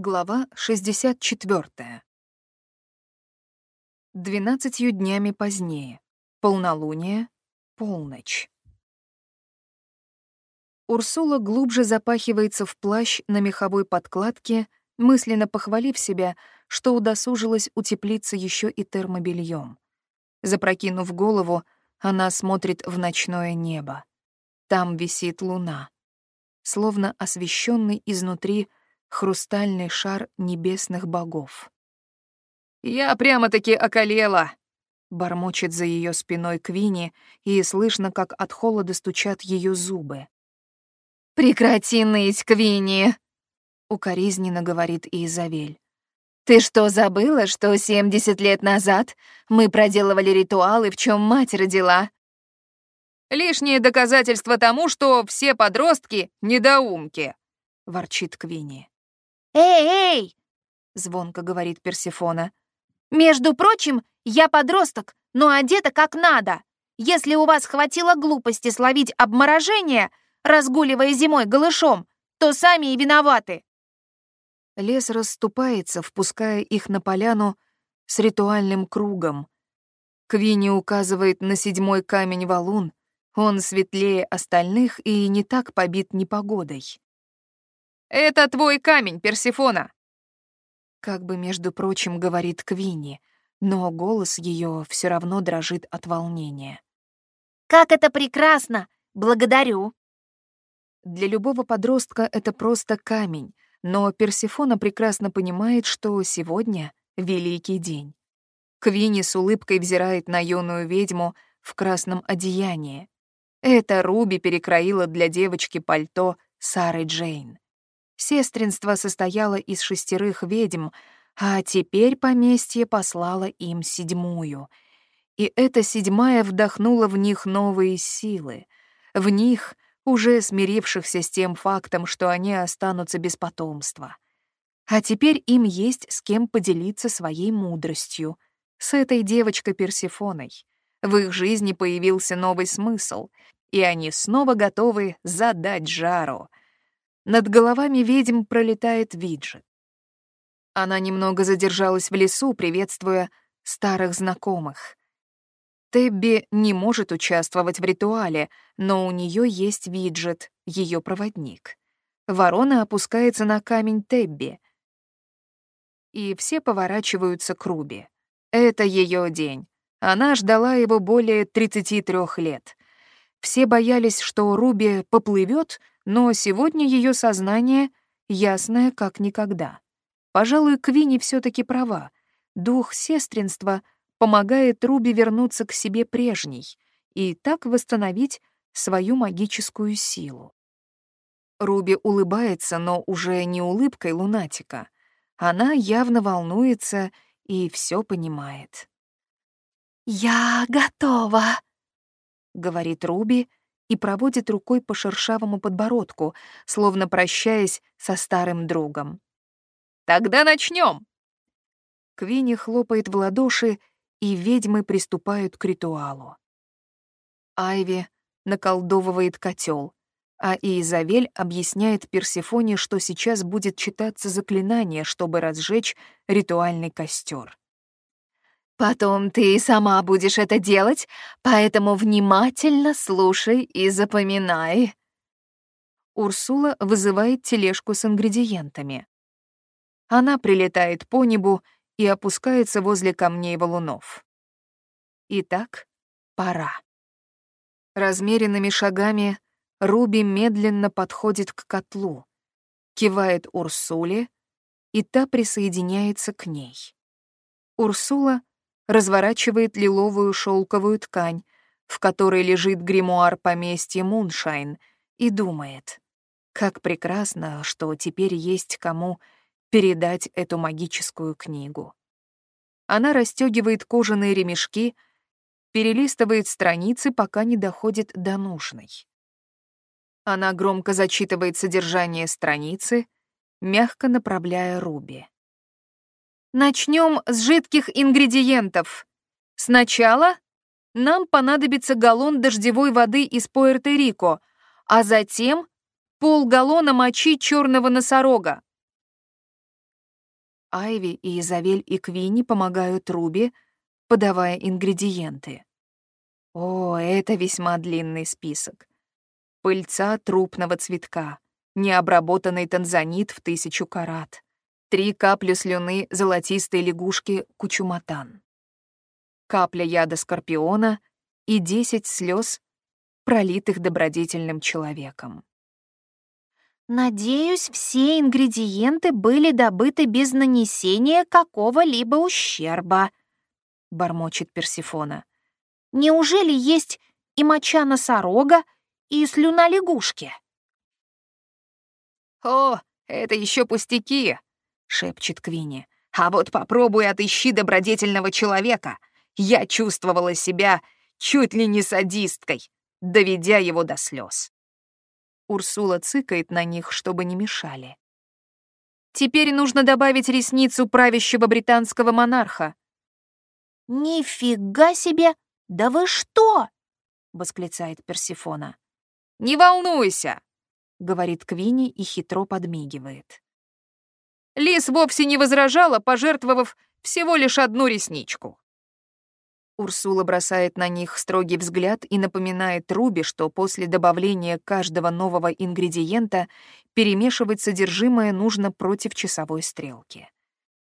Глава 64. Двенадцатью днями позднее. Полнолуние. Полночь. Урсула глубже запахивается в плащ на меховой подкладке, мысленно похвалив себя, что удосужилась утеплиться еще и термобельем. Запрокинув голову, она смотрит в ночное небо. Там висит луна. Словно освещенный изнутри хрустальный шар небесных богов. «Я прямо-таки околела!» Бормочет за ее спиной Квини, и слышно, как от холода стучат ее зубы. «Прекрати ныть, Квини!» — укоризненно говорит Изавель. «Ты что, забыла, что 70 лет назад мы проделывали ритуалы, в чем мать родила?» «Лишнее доказательство тому, что все подростки — недоумки», — ворчит Квини. «Эй, эй!» — звонко говорит Персифона. «Между прочим, я подросток, но одета как надо. Если у вас хватило глупости словить обморожение, разгуливая зимой голышом, то сами и виноваты». Лес расступается, впуская их на поляну с ритуальным кругом. Квинни указывает на седьмой камень валун. Он светлее остальных и не так побит непогодой. «Это твой камень, Персифона!» Как бы, между прочим, говорит Квинни, но голос ее все равно дрожит от волнения. «Как это прекрасно! Благодарю!» Для любого подростка это просто камень, но Персифона прекрасно понимает, что сегодня — великий день. Квинни с улыбкой взирает на юную ведьму в красном одеянии. Это Руби перекроила для девочки пальто Сары Джейн. Сестринство состояло из шестерых ведьм, а теперь поместье послало им седьмую. И эта седьмая вдохнула в них новые силы. В них, уже смирившихся с тем фактом, что они останутся без потомства. А теперь им есть с кем поделиться своей мудростью. С этой девочкой Персифоной. В их жизни появился новый смысл, и они снова готовы задать жару — над головами ведьм пролетает виджет. Она немного задержалась в лесу, приветствуя старых знакомых. Тебби не может участвовать в ритуале, но у нее есть виджет, ее проводник. Ворона опускается на камень Тебби. И все поворачиваются к Руби. Это ее день. Она ждала его более 33 лет. Все боялись, что Руби поплывет, но сегодня ее сознание ясное как никогда. Пожалуй, Квинни все таки права. Дух сестринства помогает Руби вернуться к себе прежней и так восстановить свою магическую силу. Руби улыбается, но уже не улыбкой лунатика. Она явно волнуется и все понимает. «Я готова», — говорит Руби, и проводит рукой по шершавому подбородку, словно прощаясь со старым другом. «Тогда начнем!» Квинни хлопает в ладоши, и ведьмы приступают к ритуалу. Айви наколдовывает котел, а Изавель объясняет Персифоне, что сейчас будет читаться заклинание, чтобы разжечь ритуальный костер. Потом ты сама будешь это делать, поэтому внимательно слушай и запоминай. Урсула вызывает тележку с ингредиентами. Она прилетает по небу и опускается возле камней валунов. Итак, пора. Размеренными шагами Руби медленно подходит к котлу, кивает Урсуле, и та присоединяется к ней. Урсула разворачивает лиловую шелковую ткань, в которой лежит гримуар поместья Муншайн, и думает, как прекрасно, что теперь есть кому передать эту магическую книгу. Она расстегивает кожаные ремешки, перелистывает страницы, пока не доходит до нужной. Она громко зачитывает содержание страницы, мягко направляя Руби. Начнем с жидких ингредиентов. Сначала нам понадобится галлон дождевой воды из Пуэрто-Рико, а затем полгаллона мочи черного носорога. Айви и Изавель и Квинни помогают Руби, подавая ингредиенты. О, это весьма длинный список. Пыльца трупного цветка, необработанный танзанит в тысячу карат, три капли слюны золотистой лягушки кучуматан, капля яда скорпиона и десять слез, пролитых добродетельным человеком. Надеюсь, все ингредиенты были добыты без нанесения какого-либо ущерба, бормочет Персифона. Неужели есть и моча носорога, и слюна лягушки? О, это еще пустяки, шепчет Квинни. А вот попробуй отыщи добродетельного человека. Я чувствовала себя чуть ли не садисткой, доведя его до слез. Урсула цыкает на них, чтобы не мешали. Теперь нужно добавить ресницу правящего британского монарха. «Нифига себе! Да вы что?» — восклицает Персифона. «Не волнуйся!» — говорит Квинни и хитро подмигивает. Лис вовсе не возражала, пожертвовав всего лишь одну ресничку. Урсула бросает на них строгий взгляд и напоминает Руби, что после добавления каждого нового ингредиента перемешивать содержимое нужно против часовой стрелки.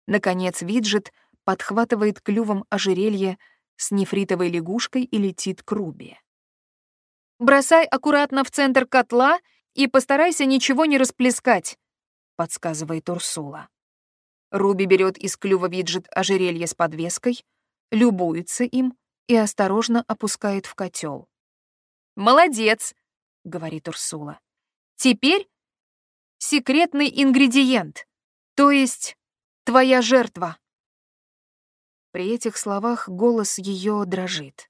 Наконец Виджет подхватывает клювом ожерелье с нефритовой лягушкой и летит к Руби. «Бросай аккуратно в центр котла и постарайся ничего не расплескать», — подсказывает Урсула. Руби берет из клюва Виджет ожерелье с подвеской — любуется им и осторожно опускает в котел. «Молодец!» — говорит Урсула. «Теперь секретный ингредиент, то есть твоя жертва». При этих словах голос ее дрожит.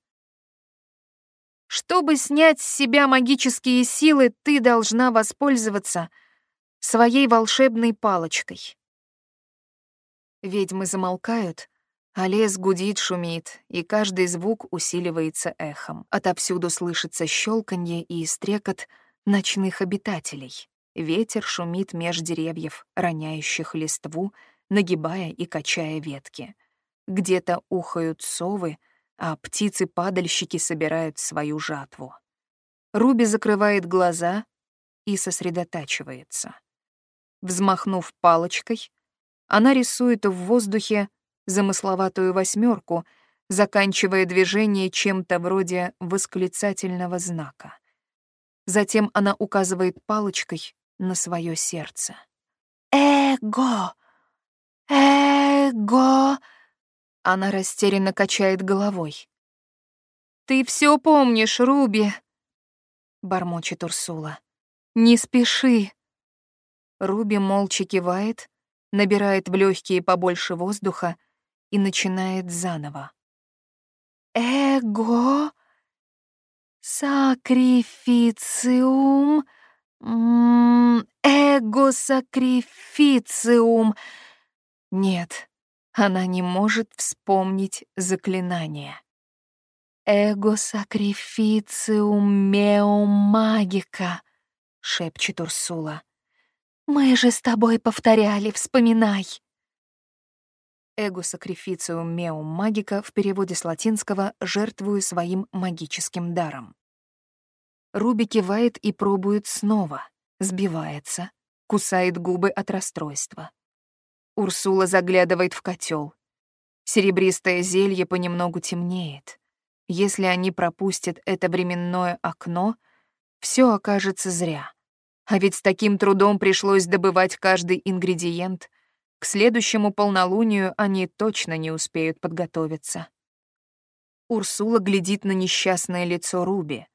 Чтобы снять с себя магические силы, ты должна воспользоваться своей волшебной палочкой. Ведьмы замолкают, а лес гудит, шумит, и каждый звук усиливается эхом. Отовсюду слышится щелканье и стрекот ночных обитателей. Ветер шумит меж деревьев, роняющих листву, нагибая и качая ветки. Где-то ухают совы, а птицы-падальщики собирают свою жатву. Руби закрывает глаза и сосредотачивается. Взмахнув палочкой, она рисует в воздухе замысловатую восьмерку, заканчивая движение чем-то вроде восклицательного знака. Затем она указывает палочкой на свое сердце. «Эго! Эго!» Она растерянно качает головой. «Ты все помнишь, Руби!» — бормочет Урсула. «Не спеши!» Руби молча кивает, набирает в легкие побольше воздуха и начинает заново. «Эго сакрифициум, эго сакрифициум». Нет, она не может вспомнить заклинание. «Эго сакрифициум мео магика», — шепчет Урсула. «Мы же с тобой повторяли, вспоминай». «Эго сакрифициум меум магика» в переводе с латинского «жертвую своим магическим даром». Руби кивает и пробует снова, сбивается, кусает губы от расстройства. Урсула заглядывает в котел. Серебристое зелье понемногу темнеет. Если они пропустят это временное окно, все окажется зря. А ведь с таким трудом пришлось добывать каждый ингредиент — к следующему полнолунию они точно не успеют подготовиться. Урсула глядит на несчастное лицо Руби,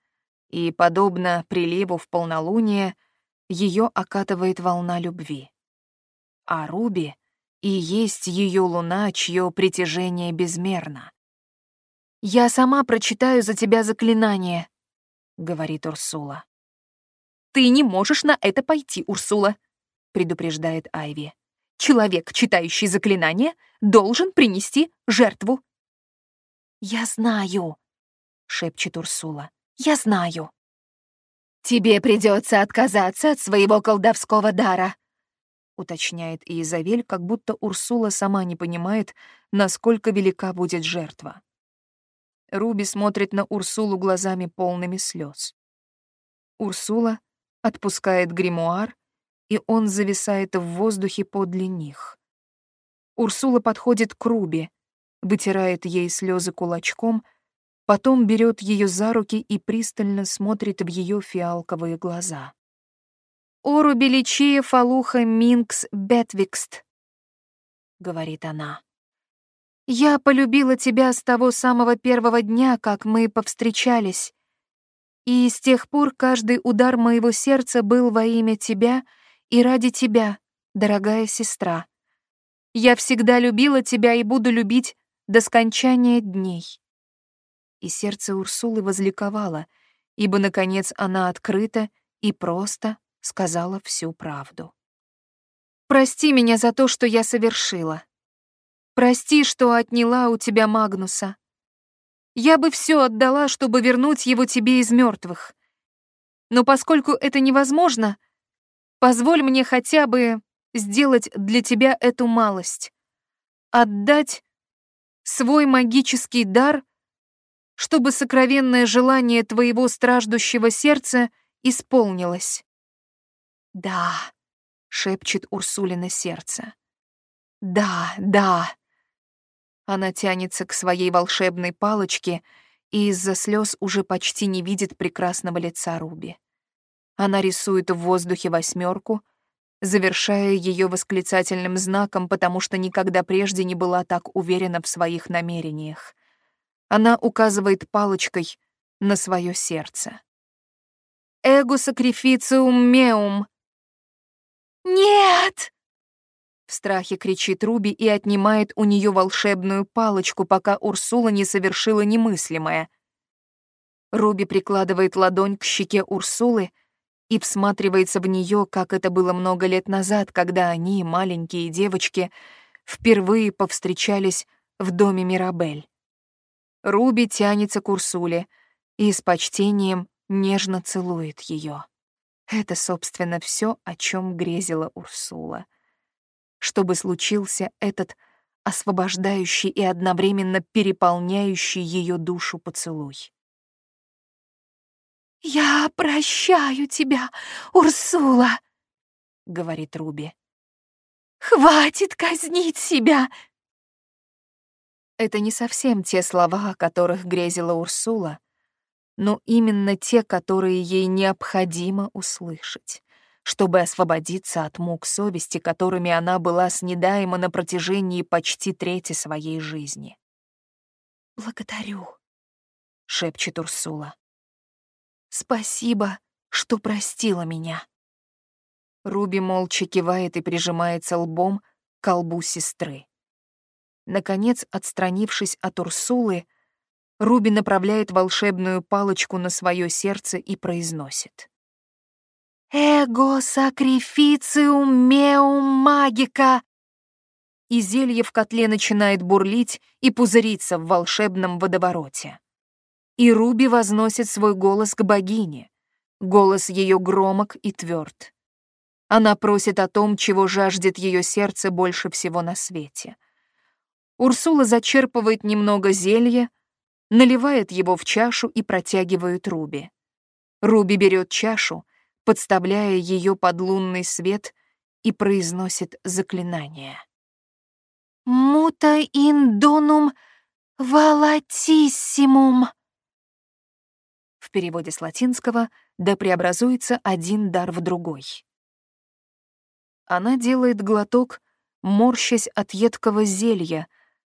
и, подобно приливу в полнолуние, ее окатывает волна любви. А Руби и есть ее луна, чье притяжение безмерно. «Я сама прочитаю за тебя заклинание», — говорит Урсула. «Ты не можешь на это пойти, Урсула», — предупреждает Айви. Человек, читающий заклинание, должен принести жертву. «Я знаю», — шепчет Урсула. «Я знаю». «Тебе придется отказаться от своего колдовского дара», уточняет Изавель, как будто Урсула сама не понимает, насколько велика будет жертва. Руби смотрит на Урсулу глазами полными слез. Урсула отпускает гримуар, и он зависает в воздухе подле них. Урсула подходит к Руби, вытирает ей слезы кулачком, потом берет ее за руки и пристально смотрит в ее фиалковые глаза. «Оруби личия фалуха минкс бетвикст», — говорит она. «Я полюбила тебя с того самого первого дня, как мы повстречались, и с тех пор каждый удар моего сердца был во имя тебя и ради тебя, дорогая сестра. Я всегда любила тебя и буду любить до скончания дней». И сердце Урсулы возликовало, ибо, наконец, она открыта и просто сказала всю правду. «Прости меня за то, что я совершила. Прости, что отняла у тебя Магнуса. Я бы все отдала, чтобы вернуть его тебе из мертвых. Но поскольку это невозможно, позволь мне хотя бы сделать для тебя эту малость. Отдать свой магический дар, чтобы сокровенное желание твоего страждущего сердца исполнилось. «Да», — шепчет Урсулина сердце. «Да, да». Она тянется к своей волшебной палочке и из-за слез уже почти не видит прекрасного лица Руби. Она рисует в воздухе восьмерку, завершая ее восклицательным знаком, потому что никогда прежде не была так уверена в своих намерениях. Она указывает палочкой на свое сердце. «Эго сакрифициум меум», «Нет!» В страхе кричит Руби и отнимает у нее волшебную палочку, пока Урсула не совершила немыслимое. Руби прикладывает ладонь к щеке Урсулы и всматривается в нее, как это было много лет назад, когда они, маленькие девочки, впервые повстречались в доме Мирабель. Руби тянется к Урсуле и с почтением нежно целует ее. Это, собственно, все, о чем грезила Урсула. Чтобы случился этот освобождающий и одновременно переполняющий ее душу поцелуй. «Я прощаю тебя, Урсула», — говорит Руби. «Хватит казнить себя!» Это не совсем те слова, о которых грезила Урсула, но именно те, которые ей необходимо услышать, чтобы освободиться от мук совести, которыми она была снедаема на протяжении почти трети своей жизни. «Благодарю», — шепчет Урсула. «Спасибо, что простила меня». Руби молча кивает и прижимается лбом к колбу сестры. Наконец, отстранившись от Урсулы, Руби направляет волшебную палочку на свое сердце и произносит. «Эго сакрифициум меум магика!» И зелье в котле начинает бурлить и пузыриться в волшебном водовороте. И Руби возносит свой голос к богине. Голос ее громок и тверд. Она просит о том, чего жаждет ее сердце больше всего на свете. Урсула зачерпывает немного зелья, наливает его в чашу и протягивает Руби. Руби берет чашу, подставляя ее под лунный свет и произносит заклинание. «Мута индонум валатиссимум». В переводе с латинского «да преобразуется один дар в другой». Она делает глоток, морщась от едкого зелья,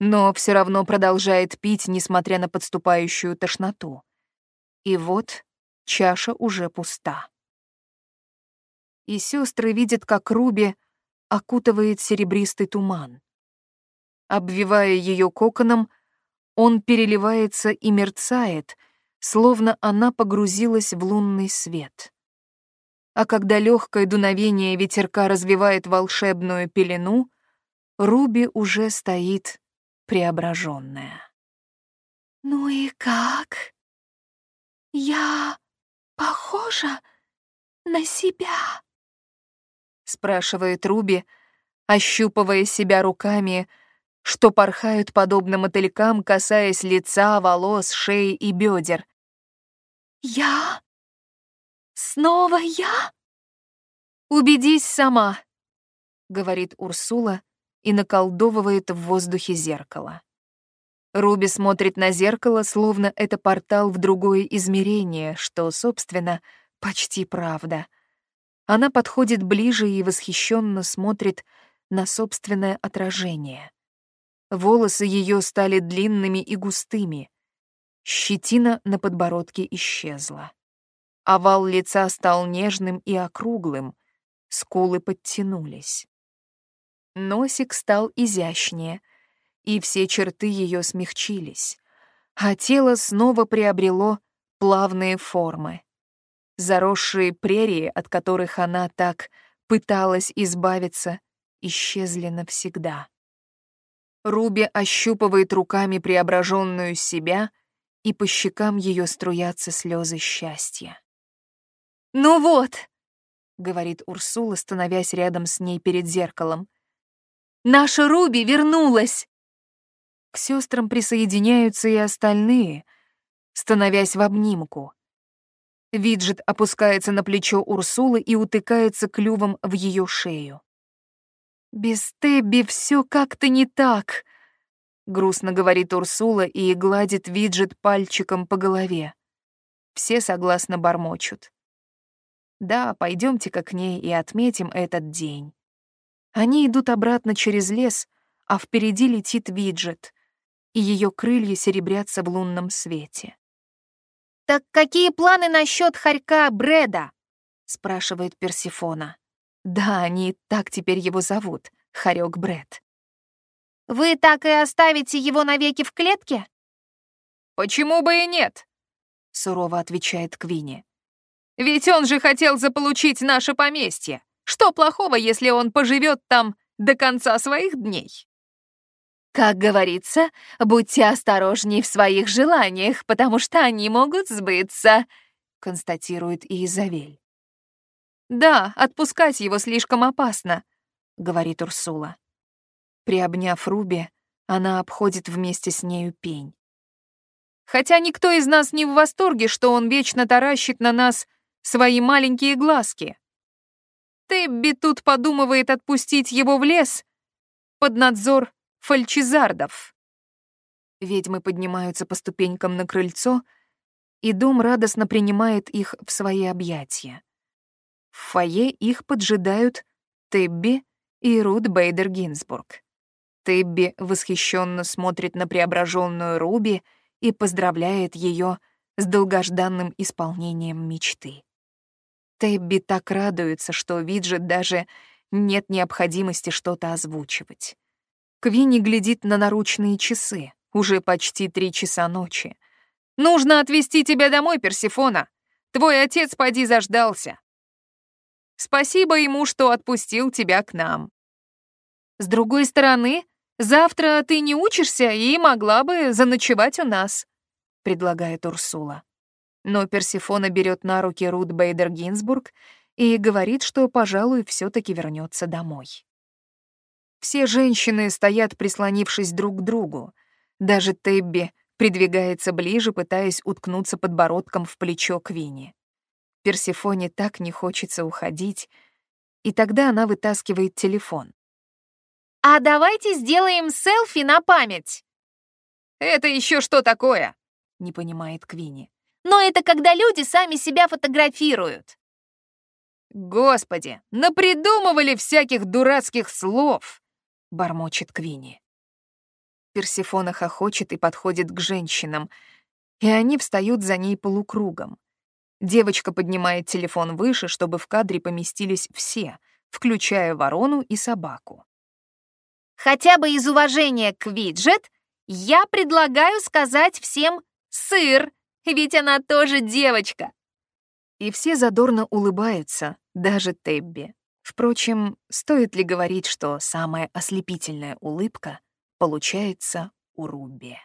но все равно продолжает пить, несмотря на подступающую тошноту. И вот чаша уже пуста. И сестры видят, как Руби окутывает серебристый туман. Обвивая ее коконом, он переливается и мерцает, словно она погрузилась в лунный свет. А когда легкое дуновение ветерка развивает волшебную пелену, Руби уже стоит преображенная. «Ну и как? Я похожа на себя?» Спрашивает Руби, ощупывая себя руками, что порхают подобно мотылькам, касаясь лица, волос, шеи и бедер. «Я? Снова я?» «Убедись сама», — говорит Урсула и наколдовывает в воздухе зеркало. Руби смотрит на зеркало, словно это портал в другое измерение, что, собственно, почти правда. Она подходит ближе и восхищенно смотрит на собственное отражение. Волосы ее стали длинными и густыми. Щетина на подбородке исчезла. Овал лица стал нежным и округлым, скулы подтянулись. Носик стал изящнее, и все черты ее смягчились, а тело снова приобрело плавные формы. Заросшие прерии, от которых она так пыталась избавиться, исчезли навсегда. Руби ощупывает руками преображенную себя, и по щекам ее струятся слезы счастья. «Ну вот», — говорит Урсула, становясь рядом с ней перед зеркалом, «наша Руби вернулась!» К сестрам присоединяются и остальные, становясь в обнимку. Виджет опускается на плечо Урсулы и утыкается клювом в ее шею. «Без Тебби все как-то не так», — грустно говорит Урсула и гладит Виджет пальчиком по голове. Все согласно бормочут. Да, пойдемте-ка к ней и отметим этот день. Они идут обратно через лес, а впереди летит Виджет, и ее крылья серебрятся в лунном свете. «Так какие планы насчет хорька Бреда?» — спрашивает Персифона. Да, они так теперь его зовут, Харек Бред. Вы так и оставите его навеки в клетке? Почему бы и нет? Сурово отвечает Квинни. Ведь он же хотел заполучить наше поместье. Что плохого, если он поживет там до конца своих дней? Как говорится, будьте осторожней в своих желаниях, потому что они могут сбыться, констатирует Изавель. «Да, отпускать его слишком опасно», — говорит Урсула. Приобняв Руби, она обходит вместе с нею пень. Хотя никто из нас не в восторге, что он вечно таращит на нас свои маленькие глазки. Тебби тут подумывает отпустить его в лес под надзор фальчизардов. Ведьмы поднимаются по ступенькам на крыльцо, и дом радостно принимает их в свои объятия. В фойе их поджидают Тебби и Рут Бейдер Гинзбург. Тебби восхищенно смотрит на преображенную Руби и поздравляет ее с долгожданным исполнением мечты. Тебби так радуется, что Виджет даже нет необходимости что-то озвучивать. Квинни глядит на наручные часы. Уже почти три часа ночи. «Нужно отвезти тебя домой, Персифона. Твой отец поди заждался». Спасибо ему, что отпустил тебя к нам. С другой стороны, завтра ты не учишься и могла бы заночевать у нас, предлагает Урсула. Но Персифона берет на руки Рут Бейдер Гинзбург и говорит, что, пожалуй, все таки вернется домой. Все женщины стоят, прислонившись друг к другу. Даже Тебби придвигается ближе, пытаясь уткнуться подбородком в плечо Квинни. Персифоне так не хочется уходить, и тогда она вытаскивает телефон. «А давайте сделаем селфи на память!» «Это еще что такое?» — не понимает Квинни. «Но это когда люди сами себя фотографируют». «Господи, напридумывали всяких дурацких слов!» — бормочет Квинни. Персифона хохочет и подходит к женщинам, и они встают за ней полукругом. Девочка поднимает телефон выше, чтобы в кадре поместились все, включая ворону и собаку. Хотя бы из уважения к Виджет, я предлагаю сказать всем «сыр», ведь она тоже девочка. И все задорно улыбаются, даже Тебби. Впрочем, стоит ли говорить, что самая ослепительная улыбка получается у Руби?